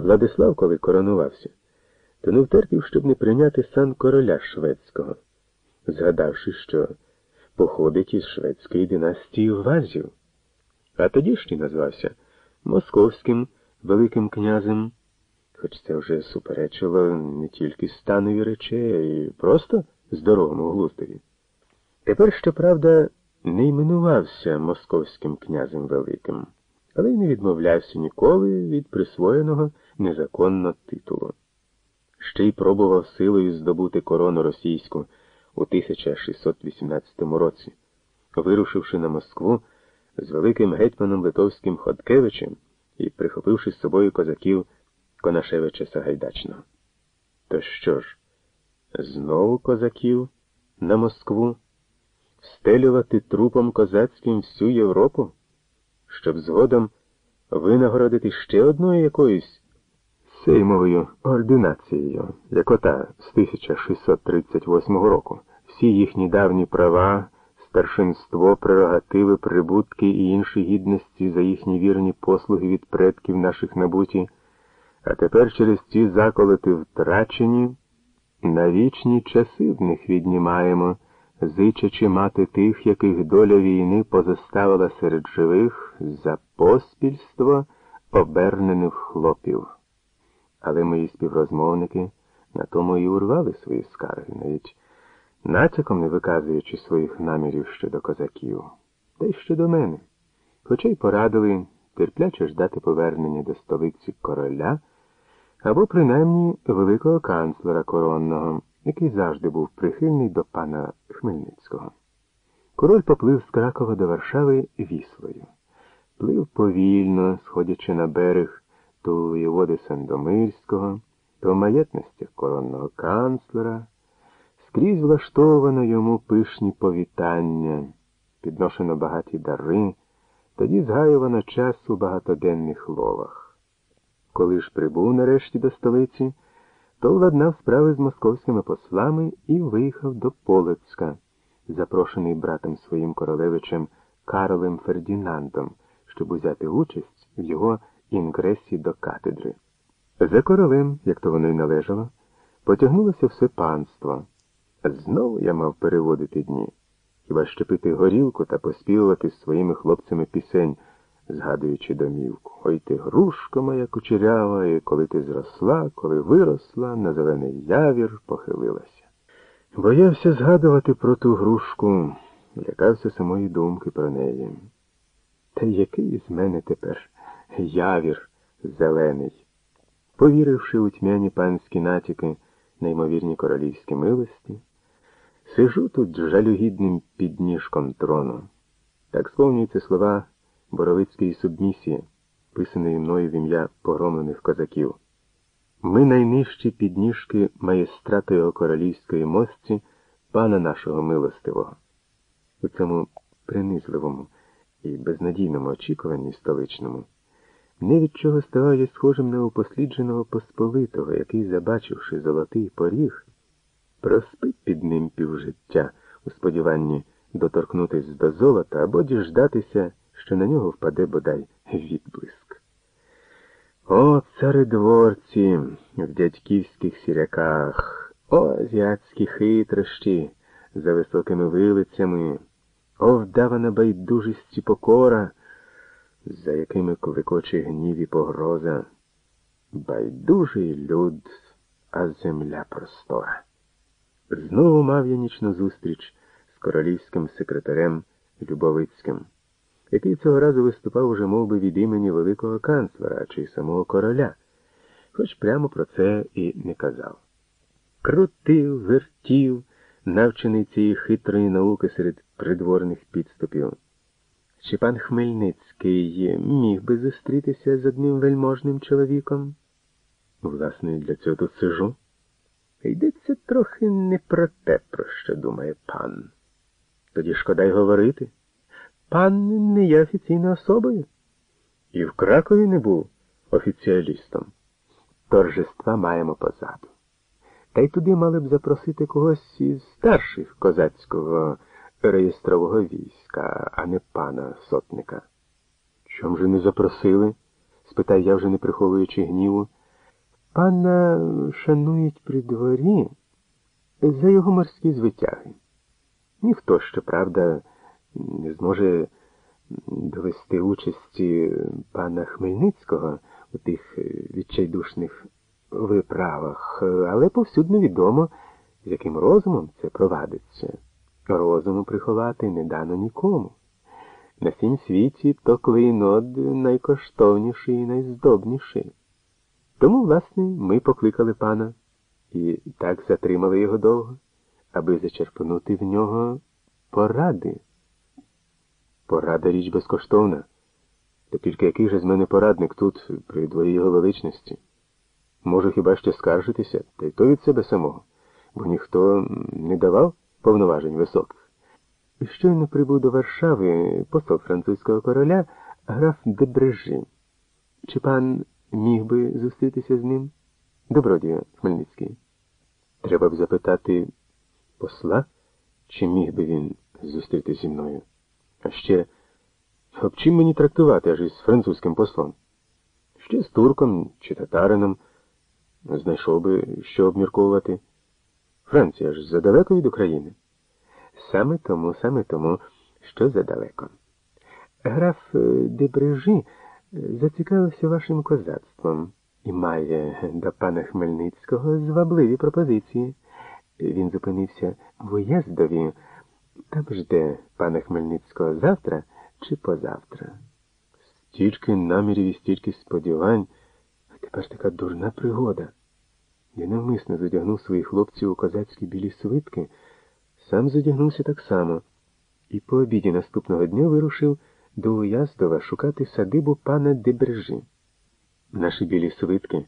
Владислав, коли коронувався, то не втерпів, щоб не прийняти сан короля шведського, згадавши, що походить із шведської династії Вазів, а тодішній назвався Московським Великим князем, хоч це вже суперечило не тільки станові речей, а й просто здоровому глуздові. Тепер, щоправда, не іменувався Московським князем Великим, але й не відмовлявся ніколи від присвоєного незаконно титулу. Ще й пробував силою здобути корону російську у 1618 році, вирушивши на Москву з великим гетьманом Литовським Ходкевичем і прихопивши з собою козаків Конашевича Сагайдачного. То що ж, знову козаків на Москву? Встелювати трупом козацьким всю Європу, щоб згодом винагородити ще одною якоюсь сеймовою ординацією, як ота з 1638 року. Всі їхні давні права, старшинство, прерогативи, прибутки і інші гідності за їхні вірні послуги від предків наших набуті, а тепер через ці заколоти втрачені, на вічні часи в них віднімаємо зичачи мати тих, яких доля війни позаставила серед живих за поспільство обернених хлопів. Але мої співрозмовники на тому і урвали свої скарги, навіть натяком не виказуючи своїх намірів щодо козаків, та й щодо мене, хоча й порадили терпляче ждати повернення до столиці короля або принаймні великого канцлера коронного який завжди був прихильний до пана Хмельницького. Король поплив з Кракова до Варшави віслою. Плив повільно, сходячи на берег то воєводи Сандомирського, то в маєтностях коронного канцлера, скрізь влаштовано йому пишні повітання, підношено багаті дари, тоді згаювано час у багатоденних ловах. Коли ж прибув нарешті до столиці, то владнав справи з московськими послами і виїхав до Полецька, запрошений братом своїм королевичем Карлем Фердінандом, щоб узяти участь в його інгресі до катедри. За королем, як то воно й належало, потягнулося все панство. Знову я мав переводити дні, хіба ще пити горілку та поспівувати з своїми хлопцями пісень згадуючи домівку. Ой ти грушка моя кучерява, і коли ти зросла, коли виросла, на зелений явір похилилася. Боявся згадувати про ту грушку, лякався самої думки про неї. Та який з мене тепер явір зелений? Повіривши у тьмяні панські натяки, неймовірні королівські милості, сижу тут жалюгідним підніжком трону. Так сповнюються слова Боровицької субмісії, писаної мною в ім'я погромлених козаків. Ми найнижчі підніжки маєстратої королівської мості пана нашого милостивого. У цьому принизливому і безнадійному очікуванні столичному не від чого ставав я схожим на упослідженого посполитого, який, забачивши золотий поріг, проспить під ним півжиття у сподіванні доторкнутись до золота або діждатися що на нього впаде бодай відблиск. О, царедворці в дядьківських сіряках, о, азіатські хитрощі за високими вилицями, о, вдавана байдужість і покора, за якими кликоче гнів і погроза. Байдужий люд, а земля простора. Знову мав я нічну зустріч з королівським секретарем Любовицьким який цього разу виступав уже мов би, від імені великого канцлера чи самого короля, хоч прямо про це і не казав. Крутив, вертів, навчений цієї хитрої науки серед придворних підступів. Чи пан Хмельницький міг би зустрітися з одним вельможним чоловіком? Власне, для цього тут сижу. Йдеться трохи не про те, про що думає пан. Тоді шкода й говорити. Пан не є офіційною особою. І в Кракові не був офіціалістом. Торжества маємо позаду. Та й туди мали б запросити когось із старших козацького реєстрового війська, а не пана сотника. Чом же не запросили? спитав я, вже не приховуючи гніву. Пана шанують при дворі за його морські звитяги. Ніхто, щоправда, не зможе довести участі пана Хмельницького у тих відчайдушних виправах, але повсюдно відомо, з яким розумом це провадиться. Розуму приховати не дано нікому. На всім світі то клейнод найкоштовніший і найздобніший. Тому, власне, ми покликали пана і так затримали його довго, аби зачерпнути в нього поради. Порада річ безкоштовна. Та тільки який же з мене порадник тут, при дворі його величності? Можу хіба ще скаржитися, та й то від себе самого, бо ніхто не давав повноважень високих. Щойно прибув до Варшави посол французького короля граф Дебрежі. Чи пан міг би зустрітися з ним? Добродію, Хмельницький. Треба б запитати посла, чи міг би він зустрітися зі мною. А ще об чим мені трактувати аж із французьким послом? Ще з турком чи татарином знайшов би, що обмірковувати. Франція ж задалеко від України. Саме тому, саме тому, що задалеко. Граф Дебрежі зацікавився вашим козацтвом і має до пана Хмельницького звабливі пропозиції. Він зупинився в уїздові, там жде пана Хмельницького завтра чи позавтра. Стільки намірів і стільки сподівань, а тепер така дурна пригода. Я навмисно задягнув своїх хлопців у козацькі білі свитки, сам задягнувся так само, і по обіді наступного дня вирушив до Уяздова шукати садибу пана Дебрежі. Наші білі свитки.